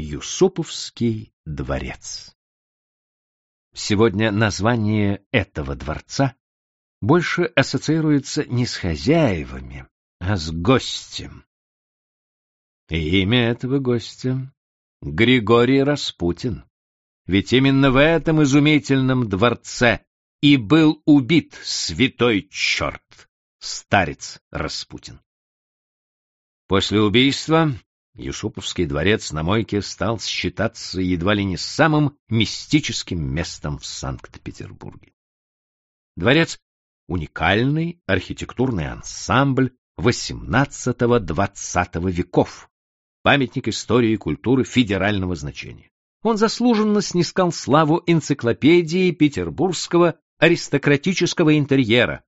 Юсуповский дворец. Сегодня название этого дворца больше ассоциируется не с хозяевами, а с гостем. И имя этого гостя — Григорий Распутин. Ведь именно в этом изумительном дворце и был убит святой черт, старец Распутин. После убийства Юсуповский дворец на Мойке стал считаться едва ли не самым мистическим местом в Санкт-Петербурге. Дворец — уникальный архитектурный ансамбль XVIII-XX веков, памятник истории и культуры федерального значения. Он заслуженно снискал славу энциклопедии петербургского аристократического интерьера.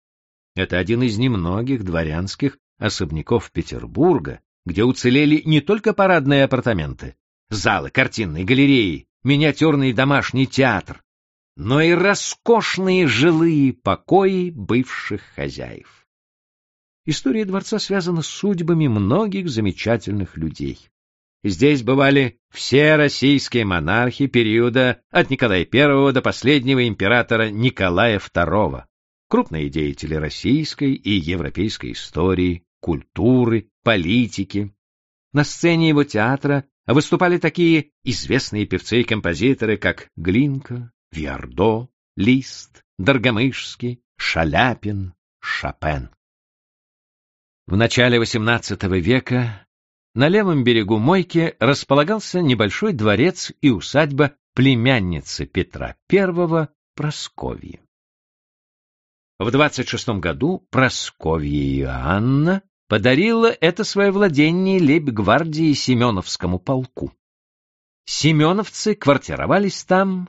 Это один из немногих дворянских особняков Петербурга, где уцелели не только парадные апартаменты, залы, картинные галереи, миниатюрный домашний театр, но и роскошные жилые покои бывших хозяев. История дворца связана с судьбами многих замечательных людей. Здесь бывали все российские монархи периода от Николая I до последнего императора Николая II, крупные деятели российской и европейской истории, культуры, политики. На сцене его театра выступали такие известные певцы и композиторы, как Глинка, Виардо, Лист, Доргомышский, Шаляпин, Шопен. В начале XVIII века на левом берегу Мойки располагался небольшой дворец и усадьба племянницы Петра I Просковьи. В 26 году Просковья Иоанна подарила это свое владение лейб-гвардии Семеновскому полку. Семеновцы квартировались там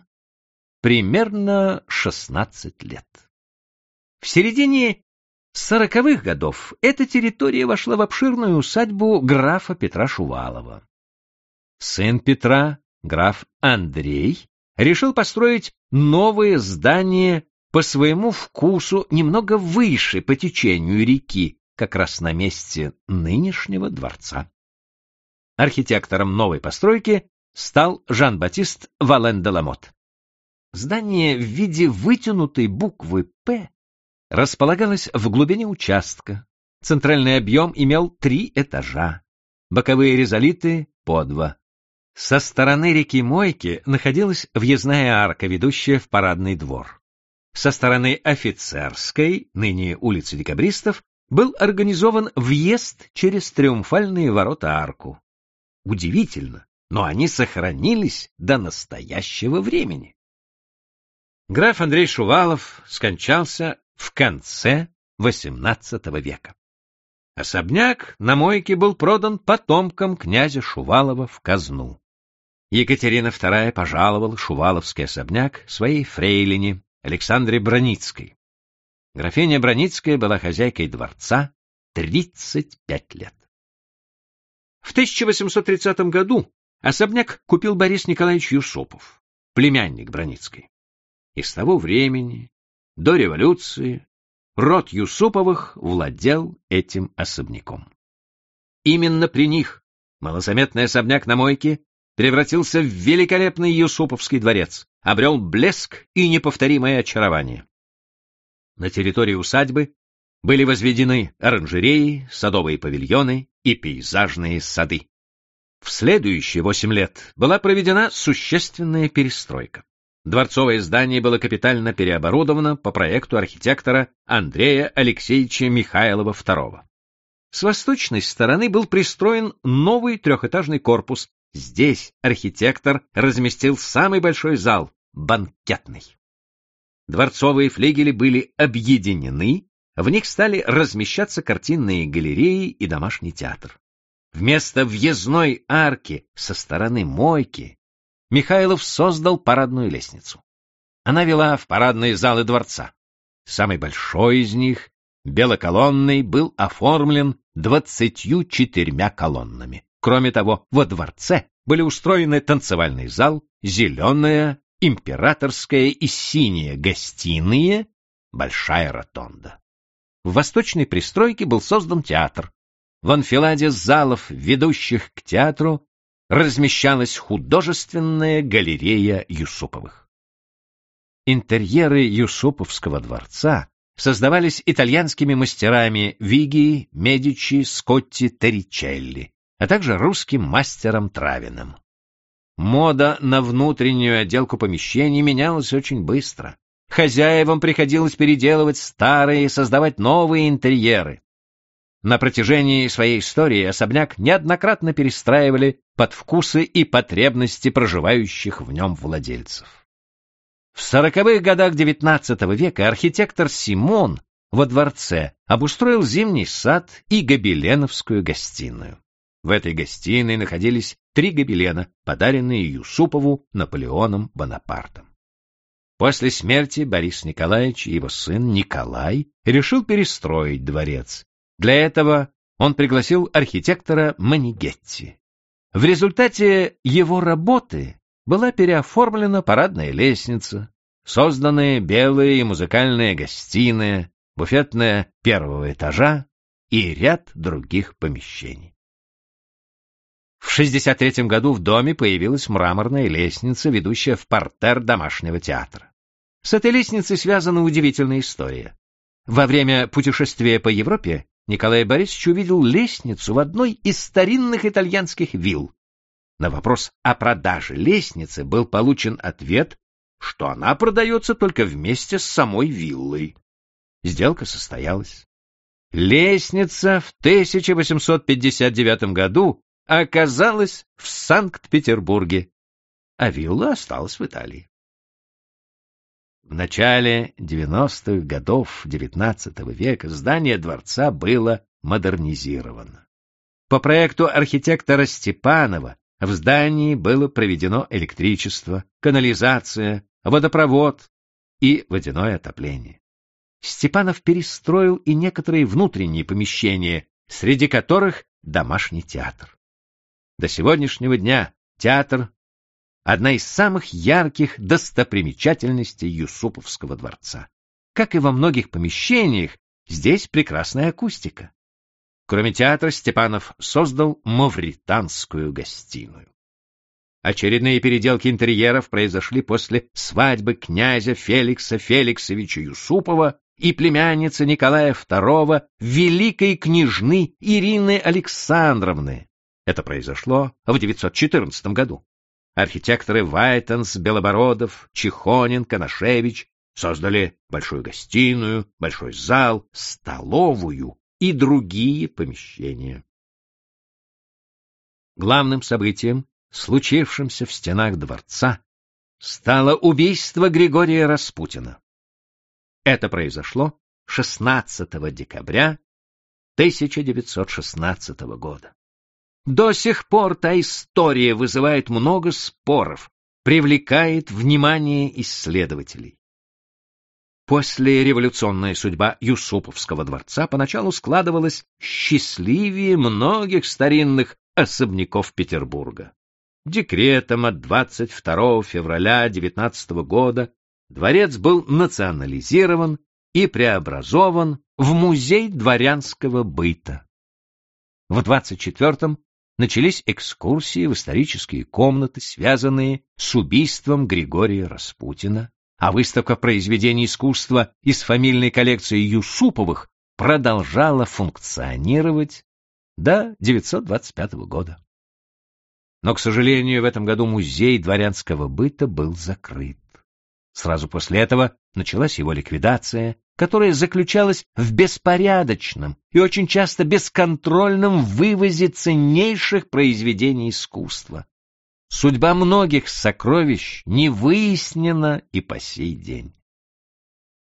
примерно 16 лет. В середине сороковых годов эта территория вошла в обширную усадьбу графа Петра Шувалова. Сын Петра, граф Андрей, решил построить новое здание по своему вкусу немного выше по течению реки, как раз на месте нынешнего дворца. Архитектором новой постройки стал Жан-Батист Вален де Ламот. Здание в виде вытянутой буквы «П» располагалось в глубине участка. Центральный объем имел три этажа, боковые резолиты — по два. Со стороны реки Мойки находилась въездная арка, ведущая в парадный двор. Со стороны офицерской, ныне улицы декабристов, был организован въезд через триумфальные ворота арку. Удивительно, но они сохранились до настоящего времени. Граф Андрей Шувалов скончался в конце XVIII века. Особняк на мойке был продан потомкам князя Шувалова в казну. Екатерина II пожаловала Шуваловский особняк своей фрейлине Александре Броницкой. Графиня Броницкая была хозяйкой дворца 35 лет. В 1830 году особняк купил Борис Николаевич Юсупов, племянник Броницкой. И с того времени, до революции, род Юсуповых владел этим особняком. Именно при них малозаметный особняк на мойке превратился в великолепный Юсуповский дворец, обрел блеск и неповторимое очарование. На территории усадьбы были возведены оранжереи, садовые павильоны и пейзажные сады. В следующие восемь лет была проведена существенная перестройка. Дворцовое здание было капитально переоборудовано по проекту архитектора Андрея Алексеевича Михайлова II. С восточной стороны был пристроен новый трехэтажный корпус. Здесь архитектор разместил самый большой зал — банкетный. Дворцовые флигели были объединены, в них стали размещаться картинные галереи и домашний театр. Вместо въездной арки со стороны мойки Михайлов создал парадную лестницу. Она вела в парадные залы дворца. Самый большой из них, белоколонный, был оформлен двадцатью четырьмя колоннами. Кроме того, во дворце были устроены танцевальный зал, зеленая императорская и синяя гостиные, большая ротонда. В восточной пристройке был создан театр. В анфиладе залов, ведущих к театру, размещалась художественная галерея Юсуповых. Интерьеры Юсуповского дворца создавались итальянскими мастерами Виги, Медичи, Скотти, Торричелли, а также русским мастером Травиным. Мода на внутреннюю отделку помещений менялась очень быстро. Хозяевам приходилось переделывать старые и создавать новые интерьеры. На протяжении своей истории особняк неоднократно перестраивали под вкусы и потребности проживающих в нем владельцев. В сороковых годах XIX века архитектор Симон во дворце обустроил зимний сад и гобеленовскую гостиную. В этой гостиной находились три гобелена, подаренные Юсупову Наполеоном Бонапартом. После смерти Борис Николаевич и его сын Николай решил перестроить дворец. Для этого он пригласил архитектора Манигетти. В результате его работы была переоформлена парадная лестница, созданная белая и музыкальная гостиная, буфетная первого этажа и ряд других помещений. В 63 году в доме появилась мраморная лестница, ведущая в портер домашнего театра. С этой лестницей связана удивительная история. Во время путешествия по Европе Николай Борисович увидел лестницу в одной из старинных итальянских вилл. На вопрос о продаже лестницы был получен ответ, что она продается только вместе с самой виллой. Сделка состоялась. Лестница в 1859 году оказалась в Санкт-Петербурге, а вилла осталась в Италии. В начале 90-х годов XIX века здание дворца было модернизировано. По проекту архитектора Степанова в здании было проведено электричество, канализация, водопровод и водяное отопление. Степанов перестроил и некоторые внутренние помещения, среди которых домашний театр. До сегодняшнего дня театр одна из самых ярких достопримечательностей Юсуповского дворца. Как и во многих помещениях, здесь прекрасная акустика. Кроме театра, Степанов создал мавританскую гостиную. Очередные переделки интерьеров произошли после свадьбы князя Феликса Феликсовича Юсупова и племянницы Николая II, великой княжны Ирины Александровны. Это произошло в 914 году. Архитекторы Вайтенс, Белобородов, Чехонин, Коношевич создали большую гостиную, большой зал, столовую и другие помещения. Главным событием, случившимся в стенах дворца, стало убийство Григория Распутина. Это произошло 16 декабря 1916 года. До сих пор та история вызывает много споров, привлекает внимание исследователей. После революционная судьба Юсуповского дворца поначалу складывалась счастливее многих старинных особняков Петербурга. Декретом от 22 февраля 19 года дворец был национализирован и преобразован в музей дворянского быта. В 24-м начались экскурсии в исторические комнаты, связанные с убийством Григория Распутина, а выставка произведений искусства из фамильной коллекции Юсуповых продолжала функционировать до 925 года. Но, к сожалению, в этом году музей дворянского быта был закрыт. Сразу после этого началась его ликвидация, которая заключалась в беспорядочном и очень часто бесконтрольном вывозе ценнейших произведений искусства. Судьба многих сокровищ не выяснена и по сей день.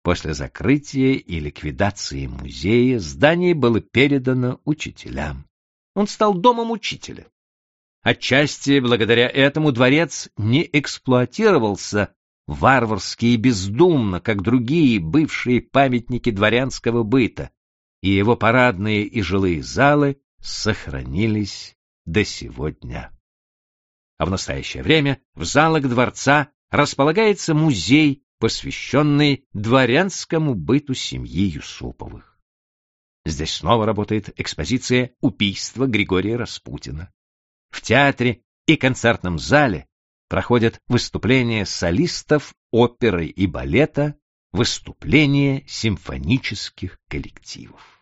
После закрытия и ликвидации музея здание было передано учителям. Он стал домом учителя. Отчасти благодаря этому дворец не эксплуатировался варварски и бездумно, как другие бывшие памятники дворянского быта, и его парадные и жилые залы сохранились до сего дня. А в настоящее время в залах дворца располагается музей, посвященный дворянскому быту семьи Юсуповых. Здесь снова работает экспозиция «Убийство Григория Распутина». В театре и концертном зале проходят выступления солистов оперы и балета, выступления симфонических коллективов.